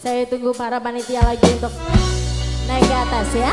Saya tunggu para panitia lagi untuk naik ke atas ya.